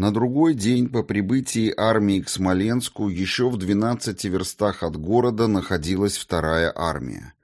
На другой день по прибытии армии к Смоленску еще в 12 верстах от города находилась вторая армия.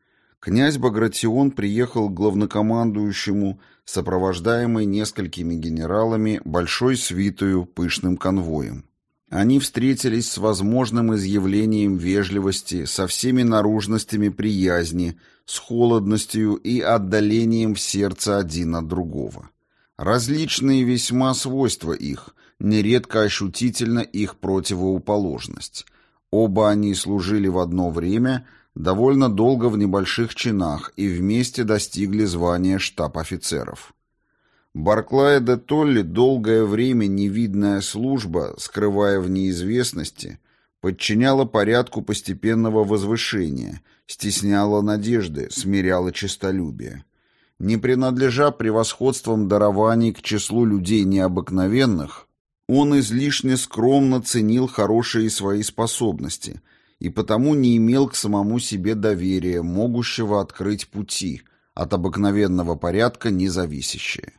Князь Багратион приехал к главнокомандующему, сопровождаемый несколькими генералами, большой свитою, пышным конвоем. Они встретились с возможным изъявлением вежливости, со всеми наружностями приязни, с холодностью и отдалением в сердце один от другого. Различные весьма свойства их, нередко ощутительно их противоположность. Оба они служили в одно время, довольно долго в небольших чинах и вместе достигли звания штаб-офицеров. Барклая де Толли долгое время невидная служба, скрывая в неизвестности, подчиняла порядку постепенного возвышения, стесняла надежды, смиряла честолюбие. Не принадлежа превосходством дарований к числу людей необыкновенных, он излишне скромно ценил хорошие свои способности и потому не имел к самому себе доверия, могущего открыть пути, от обыкновенного порядка независящие.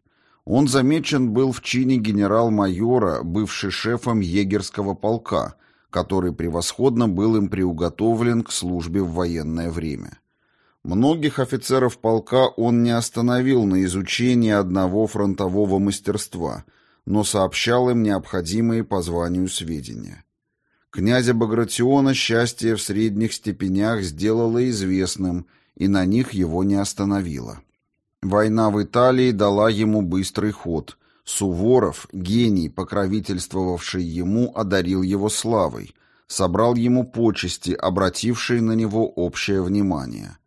Он замечен был в чине генерал-майора, бывший шефом егерского полка, который превосходно был им приуготовлен к службе в военное время. Многих офицеров полка он не остановил на изучении одного фронтового мастерства, но сообщал им необходимые по званию сведения. Князя Багратиона счастье в средних степенях сделало известным, и на них его не остановило. Война в Италии дала ему быстрый ход. Суворов, гений, покровительствовавший ему, одарил его славой, собрал ему почести, обратившие на него общее внимание.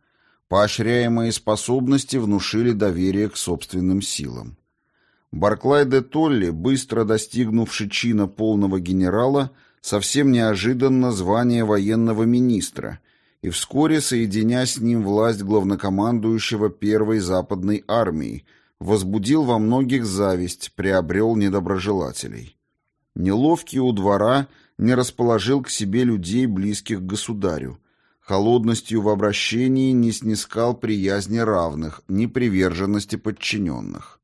Поощряемые способности внушили доверие к собственным силам. Барклай де Толли, быстро достигнувший чина полного генерала, совсем неожиданно звание военного министра и вскоре, соединя с ним власть главнокомандующего Первой Западной армии, возбудил во многих зависть, приобрел недоброжелателей. Неловкий у двора не расположил к себе людей, близких к государю, холодностью в обращении не снискал приязни равных, ни приверженности подчиненных.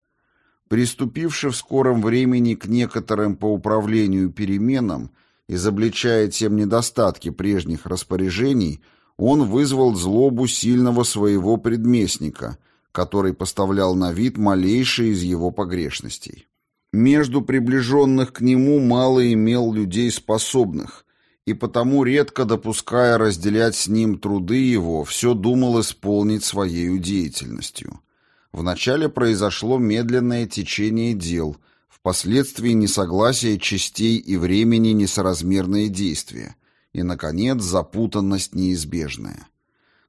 Приступивши в скором времени к некоторым по управлению переменам, изобличая тем недостатки прежних распоряжений, он вызвал злобу сильного своего предместника, который поставлял на вид малейшие из его погрешностей. Между приближенных к нему мало имел людей способных, и потому, редко допуская разделять с ним труды его, все думал исполнить своей деятельностью. Вначале произошло медленное течение дел, впоследствии несогласие частей и времени несоразмерные действия, и, наконец, запутанность неизбежная.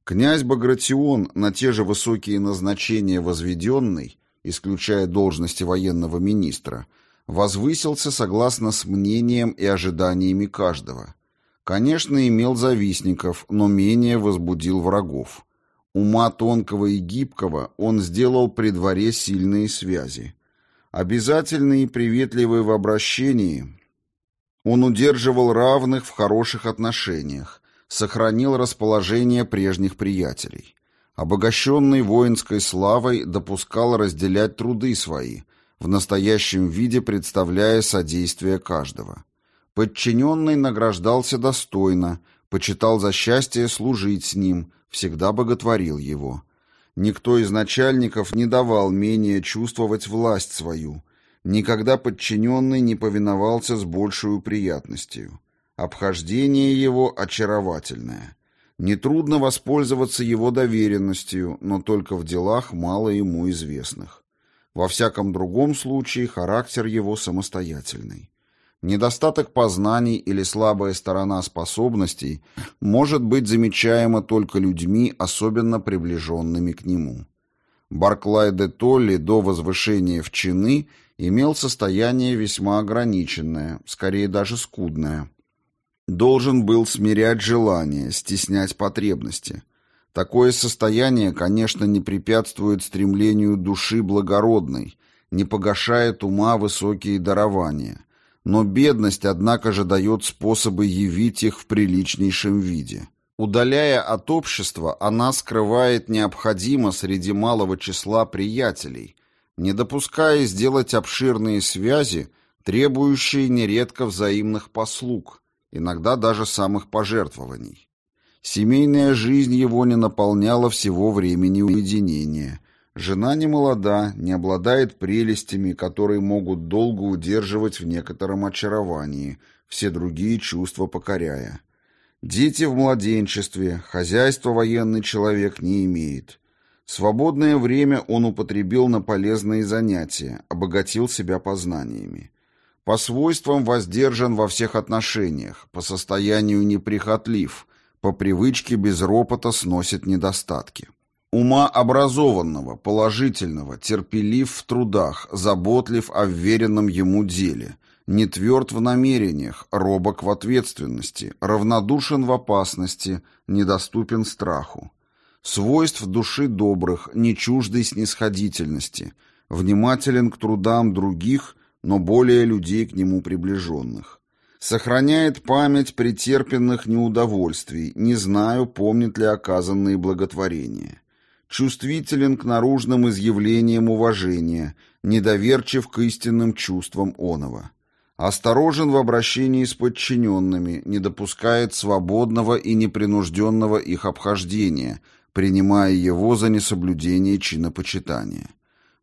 Князь Багратион, на те же высокие назначения возведенный, исключая должности военного министра, возвысился согласно с мнением и ожиданиями каждого – Конечно, имел завистников, но менее возбудил врагов. Ума тонкого и гибкого он сделал при дворе сильные связи. Обязательный и приветливый в обращении, он удерживал равных в хороших отношениях, сохранил расположение прежних приятелей. Обогащенный воинской славой допускал разделять труды свои, в настоящем виде представляя содействие каждого. Подчиненный награждался достойно, почитал за счастье служить с ним, всегда боготворил его. Никто из начальников не давал менее чувствовать власть свою. Никогда подчиненный не повиновался с большей приятностью. Обхождение его очаровательное. Нетрудно воспользоваться его доверенностью, но только в делах мало ему известных. Во всяком другом случае характер его самостоятельный. Недостаток познаний или слабая сторона способностей может быть замечаема только людьми, особенно приближенными к нему. Барклай де Толли до возвышения в чины имел состояние весьма ограниченное, скорее даже скудное. Должен был смирять желания, стеснять потребности. Такое состояние, конечно, не препятствует стремлению души благородной, не погашает ума высокие дарования – но бедность, однако же, дает способы явить их в приличнейшем виде. Удаляя от общества, она скрывает необходимо среди малого числа приятелей, не допуская сделать обширные связи, требующие нередко взаимных послуг, иногда даже самых пожертвований. Семейная жизнь его не наполняла всего времени уединения. Жена не молода, не обладает прелестями, которые могут долго удерживать в некотором очаровании, все другие чувства покоряя. Дети в младенчестве, хозяйство военный человек не имеет. Свободное время он употребил на полезные занятия, обогатил себя познаниями. По свойствам воздержан во всех отношениях, по состоянию неприхотлив, по привычке без ропота сносит недостатки. Ума образованного, положительного, терпелив в трудах, заботлив о вверенном ему деле, не тверд в намерениях, робок в ответственности, равнодушен в опасности, недоступен страху. Свойств души добрых, не чуждой снисходительности, внимателен к трудам других но более людей к нему приближенных. Сохраняет память претерпенных неудовольствий, не знаю, помнит ли оказанные благотворения. Чувствителен к наружным изъявлениям уважения, недоверчив к истинным чувствам оного. Осторожен в обращении с подчиненными, не допускает свободного и непринужденного их обхождения, принимая его за несоблюдение чинопочитания.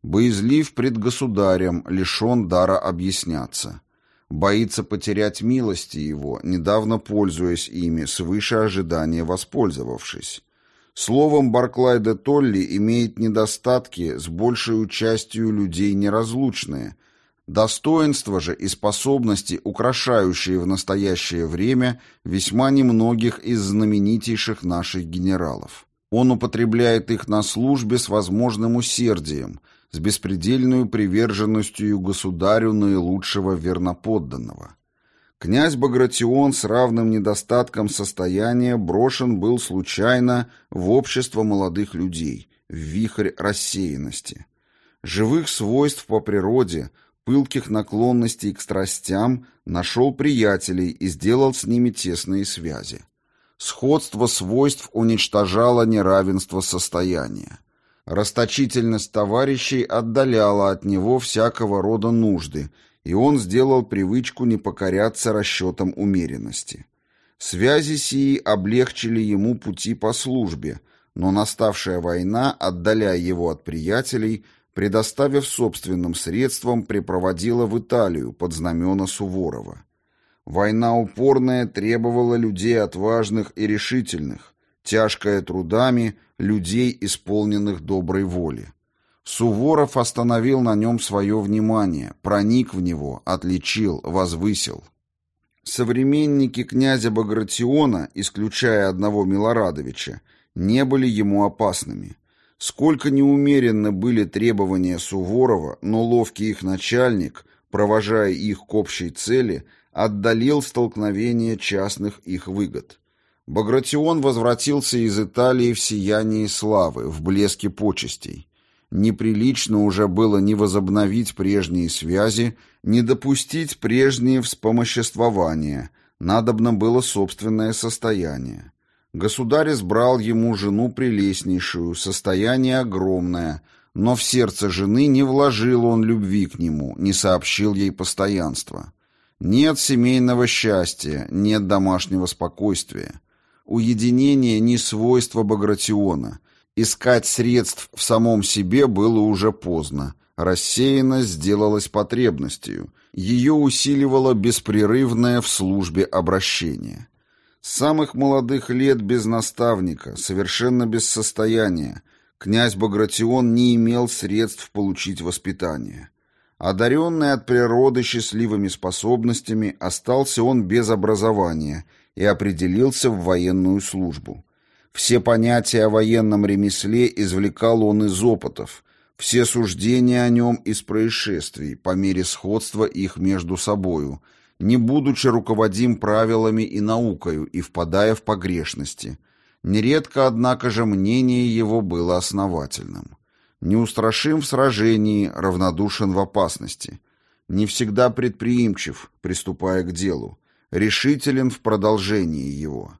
Боязлив пред государем, лишен дара объясняться. Боится потерять милости его, недавно пользуясь ими, свыше ожидания воспользовавшись. Словом, Барклай де Толли имеет недостатки с большей участью людей неразлучные, достоинства же и способности, украшающие в настоящее время весьма немногих из знаменитейших наших генералов. Он употребляет их на службе с возможным усердием – с беспредельную приверженностью государю наилучшего верноподданного. Князь Багратион с равным недостатком состояния брошен был случайно в общество молодых людей, в вихрь рассеянности. Живых свойств по природе, пылких наклонностей к страстям нашел приятелей и сделал с ними тесные связи. Сходство свойств уничтожало неравенство состояния. Расточительность товарищей отдаляла от него всякого рода нужды, и он сделал привычку не покоряться расчетам умеренности. Связи сии облегчили ему пути по службе, но наставшая война, отдаляя его от приятелей, предоставив собственным средствам, припроводила в Италию под знамена Суворова. Война упорная требовала людей отважных и решительных, тяжкая трудами, людей, исполненных доброй воли. Суворов остановил на нем свое внимание, проник в него, отличил, возвысил. Современники князя Багратиона, исключая одного Милорадовича, не были ему опасными. Сколько неумеренно были требования Суворова, но ловкий их начальник, провожая их к общей цели, отдалил столкновение частных их выгод. Багратион возвратился из Италии в сиянии славы, в блеске почестей. Неприлично уже было не возобновить прежние связи, не допустить прежние вспомоществования, надобно было собственное состояние. Государь избрал ему жену прелестнейшую, состояние огромное, но в сердце жены не вложил он любви к нему, не сообщил ей постоянства. Нет семейного счастья, нет домашнего спокойствия. Уединение не свойство Багратиона. Искать средств в самом себе было уже поздно. Рассеянность сделалась потребностью. Ее усиливало беспрерывное в службе обращение. С самых молодых лет без наставника, совершенно без состояния, князь Багратион не имел средств получить воспитание. Одаренный от природы счастливыми способностями, остался он без образования и определился в военную службу. Все понятия о военном ремесле извлекал он из опытов, все суждения о нем из происшествий, по мере сходства их между собою, не будучи руководим правилами и наукою и впадая в погрешности. Нередко, однако же, мнение его было основательным. Неустрашим в сражении, равнодушен в опасности. Не всегда предприимчив, приступая к делу решителен в продолжении его.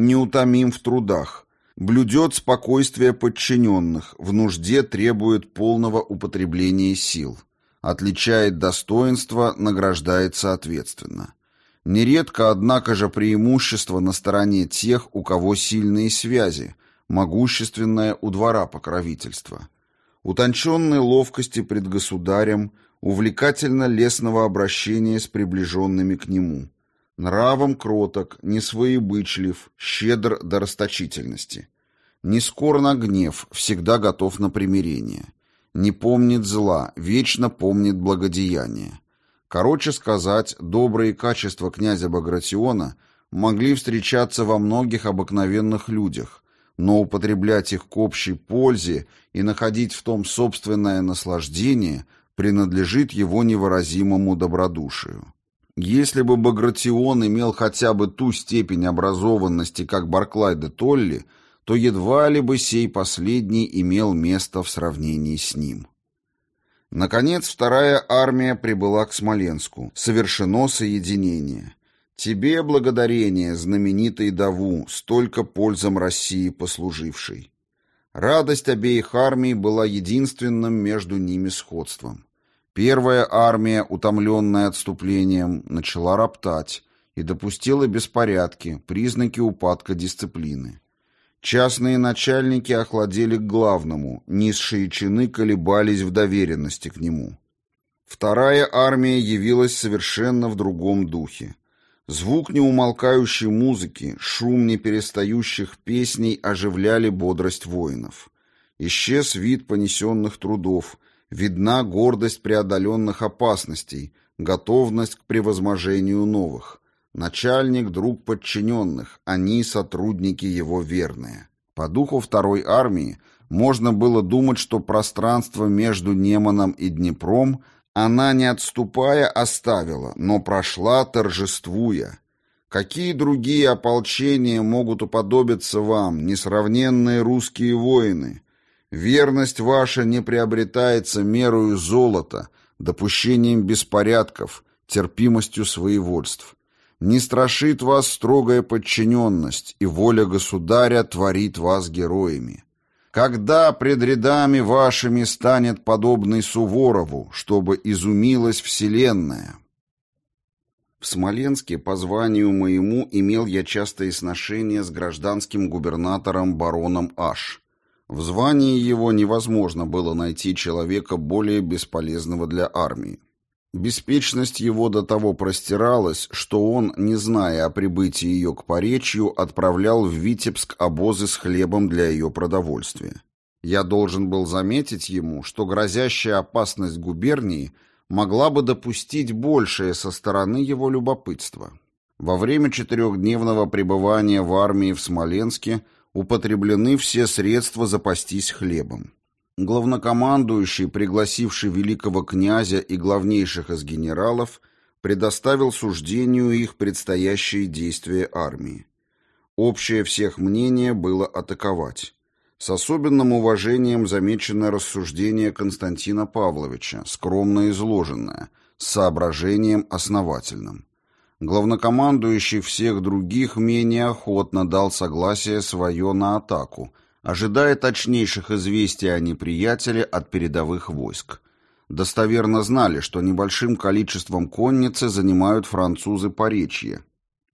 Неутомим в трудах, блюдет спокойствие подчиненных, в нужде требует полного употребления сил. Отличает достоинство, награждает соответственно. Нередко, однако же, преимущество на стороне тех, у кого сильные связи, могущественное у двора покровительства. Утонченной ловкости пред государем, увлекательно лесного обращения с приближенными к нему. Нравом кроток, не своебычлив, щедр до расточительности. Не скор на гнев, всегда готов на примирение. Не помнит зла, вечно помнит благодеяние. Короче сказать, добрые качества князя Багратиона могли встречаться во многих обыкновенных людях, но употреблять их к общей пользе и находить в том собственное наслаждение принадлежит его невыразимому добродушию. Если бы Багратион имел хотя бы ту степень образованности, как Барклай де Толли, то едва ли бы сей последний имел место в сравнении с ним. Наконец, вторая армия прибыла к Смоленску. Совершено соединение. Тебе благодарение, знаменитый Даву, столько пользам России послужившей. Радость обеих армий была единственным между ними сходством. Первая армия, утомленная отступлением, начала роптать и допустила беспорядки, признаки упадка дисциплины. Частные начальники охладели к главному, низшие чины колебались в доверенности к нему. Вторая армия явилась совершенно в другом духе. Звук неумолкающей музыки, шум неперестающих песней оживляли бодрость воинов. Исчез вид понесенных трудов, видна гордость преодоленных опасностей, готовность к превозможению новых. Начальник — друг подчиненных, они — сотрудники его верные. По духу второй армии можно было думать, что пространство между Неманом и Днепром она, не отступая, оставила, но прошла, торжествуя. Какие другие ополчения могут уподобиться вам, несравненные русские воины? Верность ваша не приобретается мерою золота, допущением беспорядков, терпимостью своевольств. Не страшит вас строгая подчиненность, и воля государя творит вас героями. Когда пред рядами вашими станет подобный Суворову, чтобы изумилась вселенная? В Смоленске по званию моему имел я частое сношение с гражданским губернатором бароном Аш. В звании его невозможно было найти человека более бесполезного для армии. Беспечность его до того простиралась, что он, не зная о прибытии ее к Поречью, отправлял в Витебск обозы с хлебом для ее продовольствия. Я должен был заметить ему, что грозящая опасность губернии могла бы допустить большее со стороны его любопытства. Во время четырехдневного пребывания в армии в Смоленске употреблены все средства запастись хлебом. Главнокомандующий, пригласивший великого князя и главнейших из генералов, предоставил суждению их предстоящие действия армии. Общее всех мнение было атаковать. С особенным уважением замечено рассуждение Константина Павловича, скромно изложенное, с соображением основательным. Главнокомандующий всех других менее охотно дал согласие свое на атаку – ожидая точнейших известий о неприятеле от передовых войск. Достоверно знали, что небольшим количеством конницы занимают французы Поречье.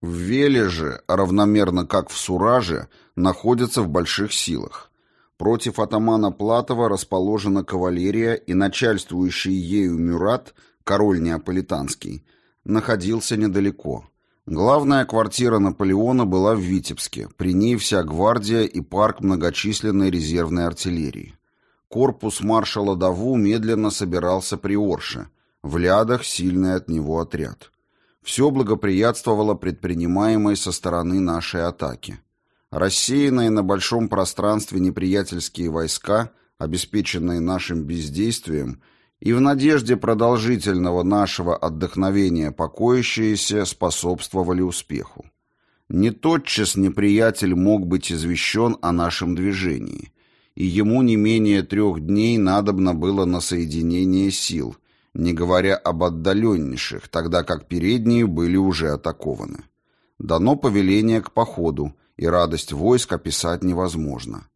В Веле же, равномерно как в Сураже, находятся в больших силах. Против атамана Платова расположена кавалерия, и начальствующий ею Мюрат, король неаполитанский, находился недалеко. Главная квартира Наполеона была в Витебске, при ней вся гвардия и парк многочисленной резервной артиллерии. Корпус маршала Даву медленно собирался при Орше, в Лядах сильный от него отряд. Все благоприятствовало предпринимаемой со стороны нашей атаки. Рассеянные на большом пространстве неприятельские войска, обеспеченные нашим бездействием, и в надежде продолжительного нашего отдохновения покоящиеся способствовали успеху. Не тотчас неприятель мог быть извещен о нашем движении, и ему не менее трех дней надобно было на соединение сил, не говоря об отдаленнейших, тогда как передние были уже атакованы. Дано повеление к походу, и радость войск описать невозможно.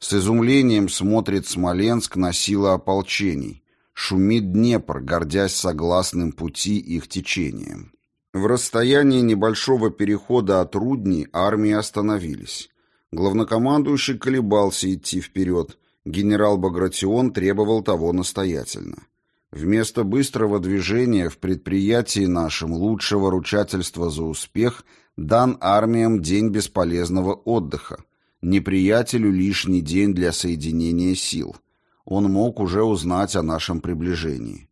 С изумлением смотрит Смоленск на силы ополчений, Шумит Днепр, гордясь согласным пути их течением. В расстоянии небольшого перехода от Рудни армии остановились. Главнокомандующий колебался идти вперед. Генерал Багратион требовал того настоятельно. Вместо быстрого движения в предприятии нашем лучшего ручательства за успех дан армиям день бесполезного отдыха, неприятелю лишний день для соединения сил. Он мог уже узнать о нашем приближении.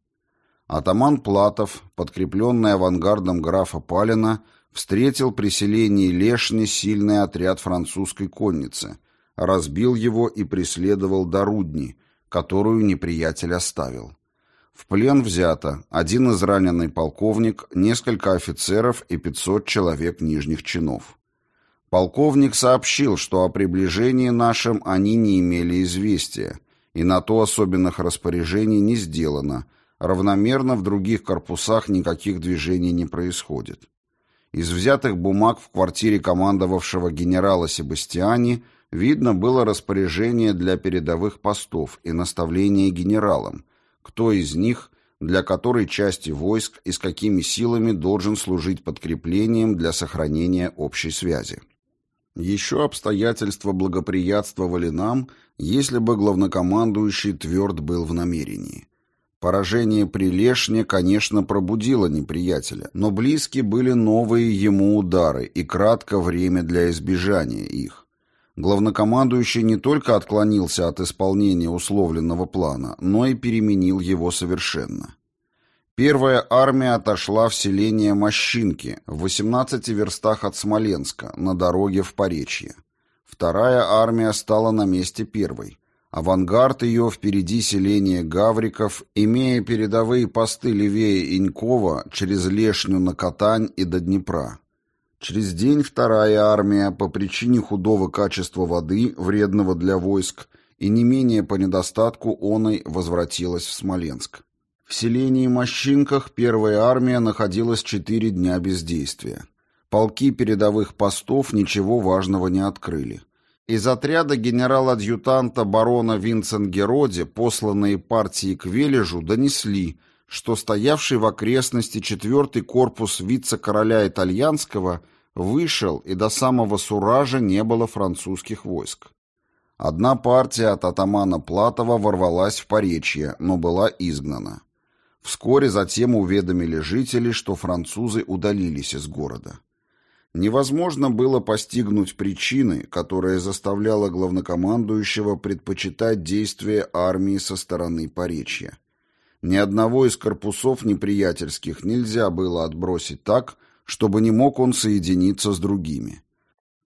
Атаман Платов, подкрепленный авангардом графа Палина, встретил при селении Лешни сильный отряд французской конницы, разбил его и преследовал до Рудни, которую неприятель оставил. В плен взято один израненный полковник, несколько офицеров и 500 человек нижних чинов. Полковник сообщил, что о приближении нашем они не имели известия, и на то особенных распоряжений не сделано, равномерно в других корпусах никаких движений не происходит. Из взятых бумаг в квартире командовавшего генерала Себастьяни видно было распоряжение для передовых постов и наставление генералам, кто из них, для которой части войск и с какими силами должен служить подкреплением для сохранения общей связи. Еще обстоятельства благоприятствовали нам, если бы главнокомандующий тверд был в намерении. Поражение при Лешне, конечно, пробудило неприятеля, но близки были новые ему удары и кратко время для избежания их главнокомандующий не только отклонился от исполнения условленного плана, но и переменил его совершенно. Первая армия отошла в селение Мощинки в 18 верстах от Смоленска на дороге в Поречье. Вторая армия стала на месте первой. Авангард ее впереди селения Гавриков, имея передовые посты левее Инькова через Лешню на Катань и до Днепра. Через день вторая армия по причине худого качества воды, вредного для войск, и не менее по недостатку оной возвратилась в Смоленск. В селении Мощинках первая армия находилась четыре дня бездействия. Полки передовых постов ничего важного не открыли. Из отряда генерал-адъютанта барона Винценгероди, посланные партии к Вележу, донесли – что стоявший в окрестности четвертый корпус вице-короля итальянского вышел, и до самого Суража не было французских войск. Одна партия от атамана Платова ворвалась в Поречье, но была изгнана. Вскоре затем уведомили жители, что французы удалились из города. Невозможно было постигнуть причины, которая заставляла главнокомандующего предпочитать действия армии со стороны Поречья. Ни одного из корпусов неприятельских нельзя было отбросить так, чтобы не мог он соединиться с другими.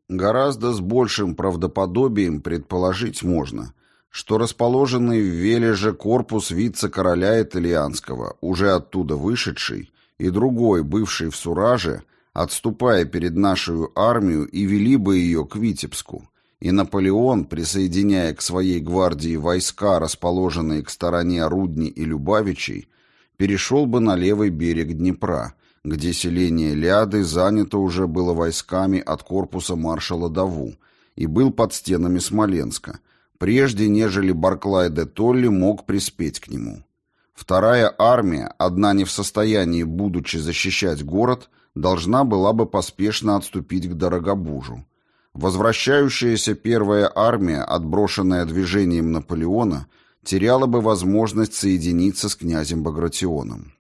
Гораздо с большим правдоподобием предположить можно, что расположенный в Вележе корпус вице-короля итальянского, уже оттуда вышедший, и другой, бывший в Сураже, отступая перед нашу армию и вели бы ее к Витебску, и Наполеон, присоединяя к своей гвардии войска, расположенные к стороне Рудни и Любавичей, перешел бы на левый берег Днепра, где селение Ляды занято уже было войсками от корпуса маршала Даву и был под стенами Смоленска, прежде нежели Барклай де Толли мог приспеть к нему. Вторая армия, одна не в состоянии, будучи защищать город, должна была бы поспешно отступить к Дорогобужу. Возвращающаяся первая армия, отброшенная движением Наполеона, теряла бы возможность соединиться с князем Багратионом.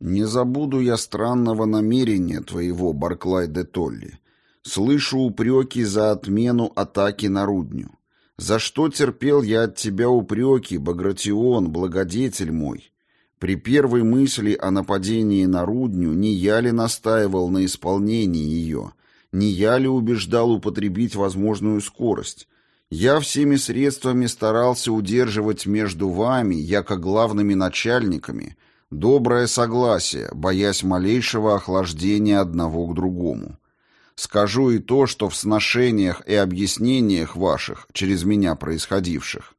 «Не забуду я странного намерения твоего, Барклай де Толли. Слышу упреки за отмену атаки на Рудню. За что терпел я от тебя упреки, Багратион, благодетель мой? При первой мысли о нападении на Рудню не я ли настаивал на исполнении ее, не я ли убеждал употребить возможную скорость? Я всеми средствами старался удерживать между вами, яко главными начальниками, доброе согласие, боясь малейшего охлаждения одного к другому. Скажу и то, что в сношениях и объяснениях ваших, через меня происходивших,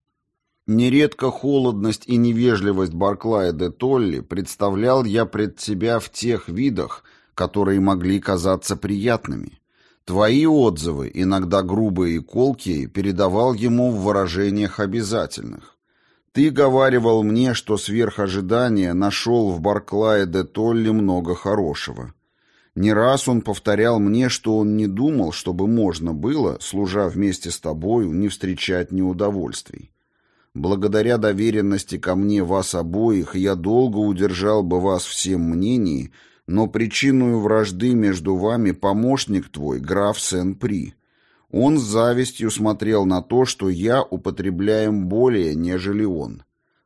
Нередко холодность и невежливость Барклая де Толли представлял я пред себя в тех видах, которые могли казаться приятными. Твои отзывы, иногда грубые и колкие, передавал ему в выражениях обязательных. Ты говаривал мне, что сверх ожидания нашел в Барклае де Толли много хорошего. Не раз он повторял мне, что он не думал, чтобы можно было, служа вместе с тобою, не встречать неудовольствий. Благодаря доверенности ко мне вас обоих я долго удержал бы вас всем мнении, но причиной вражды между вами помощник твой, граф Сен-При. Он с завистью смотрел на то, что я употребляем более, нежели он.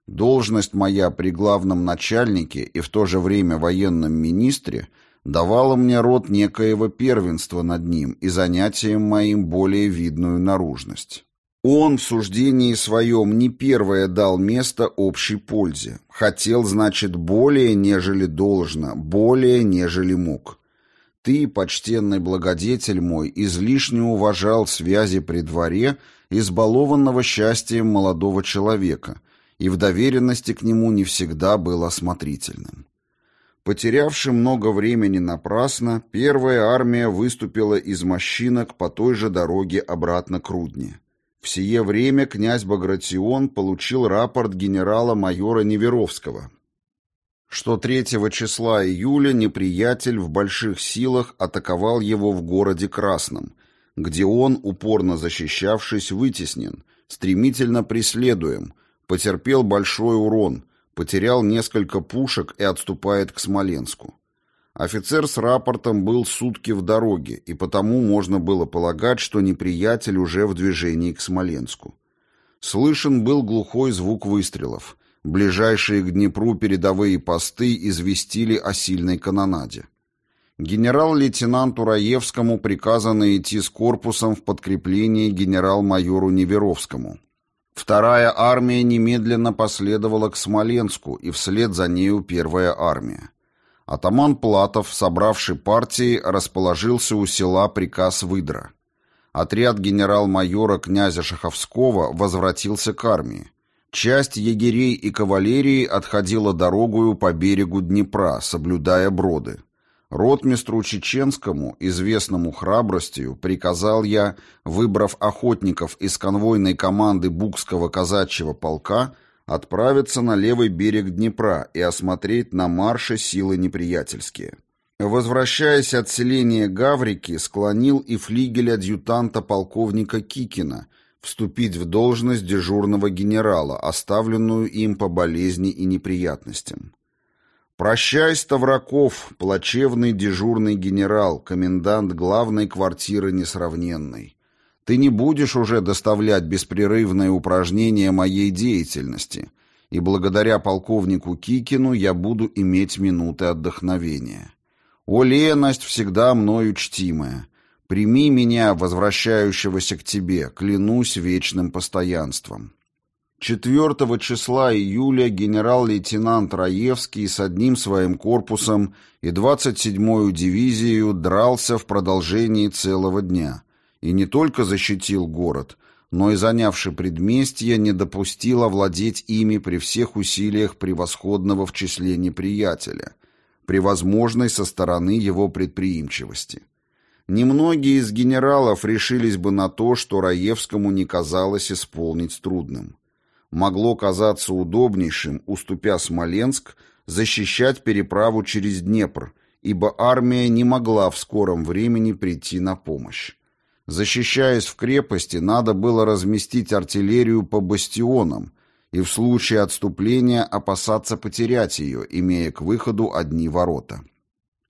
Должность моя при главном начальнике и в то же время военном министре давала мне род некоего первенства над ним и занятием моим более видную наружность. Он в суждении своем не первое дал место общей пользе. Хотел, значит, более, нежели должно, более, нежели мог. Ты, почтенный благодетель мой, излишне уважал связи при дворе, избалованного счастьем молодого человека, и в доверенности к нему не всегда был осмотрительным. Потерявши много времени напрасно, первая армия выступила из Мощинок по той же дороге обратно к Рудне. В сие время князь Багратион получил рапорт генерала-майора Неверовского, что 3 числа июля неприятель в больших силах атаковал его в городе Красном, где он, упорно защищавшись, вытеснен, стремительно преследуем, потерпел большой урон, потерял несколько пушек и отступает к Смоленску. Офицер с рапортом был сутки в дороге, и потому можно было полагать, что неприятель уже в движении к Смоленску. Слышен был глухой звук выстрелов. Ближайшие к Днепру передовые посты известили о сильной канонаде. Генерал-лейтенанту Раевскому приказано идти с корпусом в подкрепление генерал-майору Неверовскому. Вторая армия немедленно последовала к Смоленску, и вслед за нею первая армия. Атаман Платов, собравший партии, расположился у села Приказ Выдра. Отряд генерал-майора князя Шаховского возвратился к армии. Часть егерей и кавалерии отходила дорогою по берегу Днепра, соблюдая броды. Ротмистру Чеченскому, известному храбростью, приказал я, выбрав охотников из конвойной команды Букского казачьего полка, отправиться на левый берег Днепра и осмотреть на марше силы неприятельские. Возвращаясь от селения Гаврики, склонил и флигель адъютанта полковника Кикина вступить в должность дежурного генерала, оставленную им по болезни и неприятностям. «Прощай, Ставраков, плачевный дежурный генерал, комендант главной квартиры несравненной. Ты не будешь уже доставлять беспрерывное упражнение моей деятельности, и благодаря полковнику Кикину я буду иметь минуты отдохновения. О, леность всегда мною чтимая, прими меня, возвращающегося к тебе, клянусь вечным постоянством». 4 числа июля генерал-лейтенант Раевский с одним своим корпусом и 27-ю дивизией дрался в продолжении целого дня – и не только защитил город, но и, занявший предместье, не допустил овладеть ими при всех усилиях превосходного в числе неприятеля, при возможной со стороны его предприимчивости. Немногие из генералов решились бы на то, что Раевскому не казалось исполнить трудным. Могло казаться удобнейшим, уступя Смоленск, защищать переправу через Днепр, ибо армия не могла в скором времени прийти на помощь. Защищаясь в крепости, надо было разместить артиллерию по бастионам и в случае отступления опасаться потерять ее, имея к выходу одни ворота.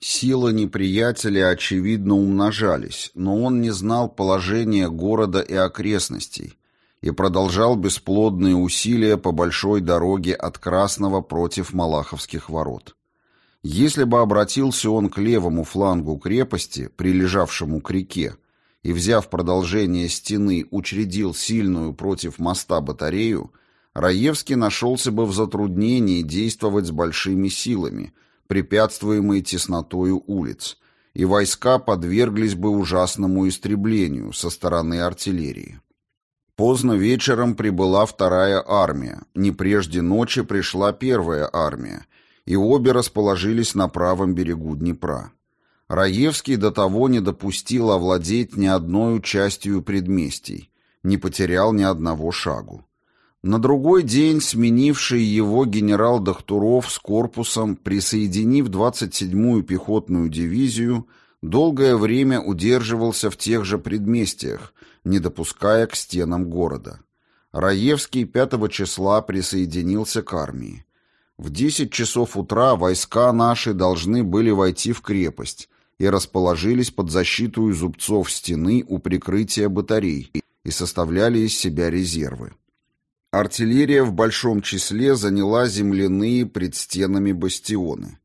Силы неприятеля, очевидно, умножались, но он не знал положения города и окрестностей и продолжал бесплодные усилия по большой дороге от Красного против Малаховских ворот. Если бы обратился он к левому флангу крепости, прилежавшему к реке, и, взяв продолжение стены, учредил сильную против моста батарею, Раевский нашелся бы в затруднении действовать с большими силами, препятствуемые теснотою улиц, и войска подверглись бы ужасному истреблению со стороны артиллерии. Поздно вечером прибыла вторая армия, не прежде ночи пришла первая армия, и обе расположились на правом берегу Днепра. Раевский до того не допустил овладеть ни одной частью предместий, не потерял ни одного шагу. На другой день сменивший его генерал Дахтуров с корпусом, присоединив 27-ю пехотную дивизию, долгое время удерживался в тех же предместьях, не допуская к стенам города. Раевский 5 числа присоединился к армии. В 10 часов утра войска наши должны были войти в крепость и расположились под защиту зубцов стены у прикрытия батарей и составляли из себя резервы. Артиллерия в большом числе заняла земляные пред стенами бастионы.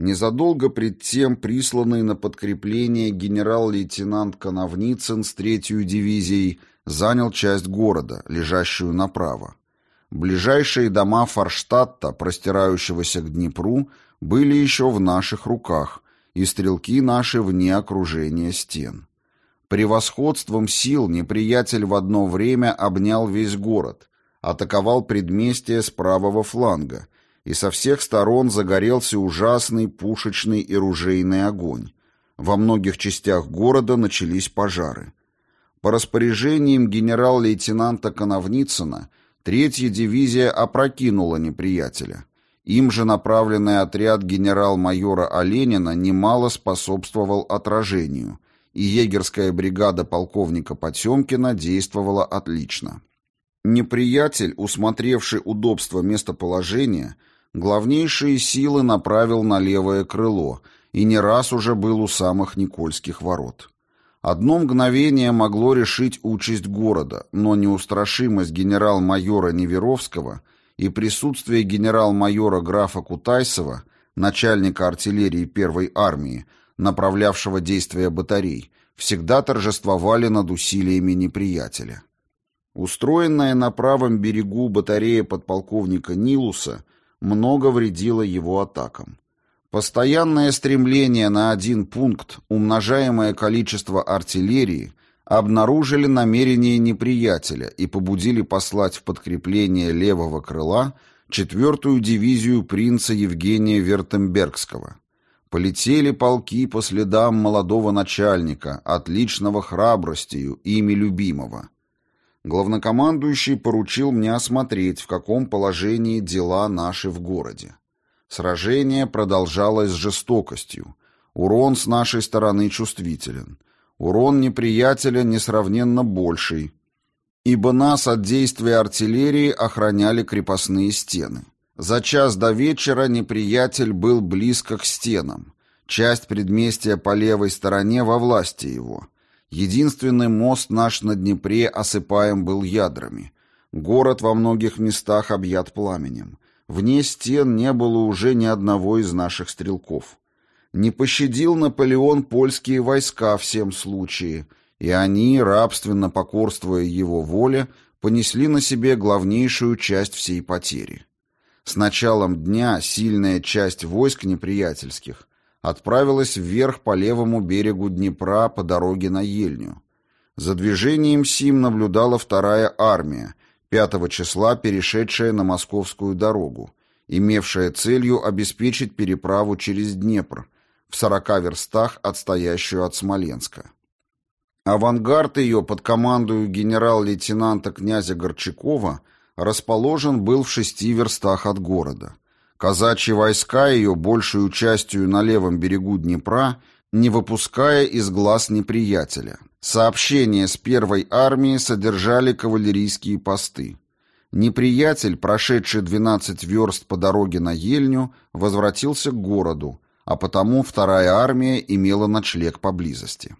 Незадолго пред тем присланный на подкрепление генерал-лейтенант Коновницын с третью дивизией занял часть города, лежащую направо. Ближайшие дома Форштадта, простирающегося к Днепру, были еще в наших руках, и стрелки наши вне окружения стен. Превосходством сил неприятель в одно время обнял весь город, атаковал предместье с правого фланга, и со всех сторон загорелся ужасный пушечный и ружейный огонь. Во многих частях города начались пожары. По распоряжениям генерал-лейтенанта Коновницына третья дивизия опрокинула неприятеля. Им же направленный отряд генерал-майора Оленина немало способствовал отражению, и егерская бригада полковника Потемкина действовала отлично. Неприятель, усмотревший удобство местоположения, главнейшие силы направил на левое крыло и не раз уже был у самых Никольских ворот. Одно мгновение могло решить участь города, но неустрашимость генерал-майора Неверовского и присутствие генерал-майора графа Кутайсова, начальника артиллерии первой армии, направлявшего действия батарей, всегда торжествовали над усилиями неприятеля. Устроенная на правом берегу батарея подполковника Нилуса много вредила его атакам. Постоянное стремление на один пункт, умножаемое количество артиллерии, обнаружили намерения неприятеля и побудили послать в подкрепление левого крыла четвертую дивизию принца Евгения Вертембергского. Полетели полки по следам молодого начальника, отличного храбростью, ими любимого. Главнокомандующий поручил мне осмотреть, в каком положении дела наши в городе. Сражение продолжалось с жестокостью. Урон с нашей стороны чувствителен. Урон неприятеля несравненно больший, ибо нас от действия артиллерии охраняли крепостные стены. За час до вечера неприятель был близко к стенам. Часть предместья по левой стороне во власти его — Единственный мост наш на Днепре осыпаем был ядрами. Город во многих местах объят пламенем. Вне стен не было уже ни одного из наших стрелков. Не пощадил Наполеон польские войска всем случае, и они, рабственно покорствуя его воле, понесли на себе главнейшую часть всей потери. С началом дня сильная часть войск неприятельских отправилась вверх по левому берегу Днепра по дороге на Ельню. За движением сим наблюдала вторая армия, 5 числа перешедшая на московскую дорогу, имевшая целью обеспечить переправу через Днепр, в 40 верстах отстоящую от Смоленска. Авангард ее под командою генерал-лейтенанта князя Горчакова расположен был в шести верстах от города. Казачьи войска ее большую частью на левом берегу Днепра, не выпуская из глаз неприятеля. Сообщения с первой армии содержали кавалерийские посты. Неприятель, прошедший 12 верст по дороге на Ельню, возвратился к городу, а потому вторая армия имела ночлег поблизости.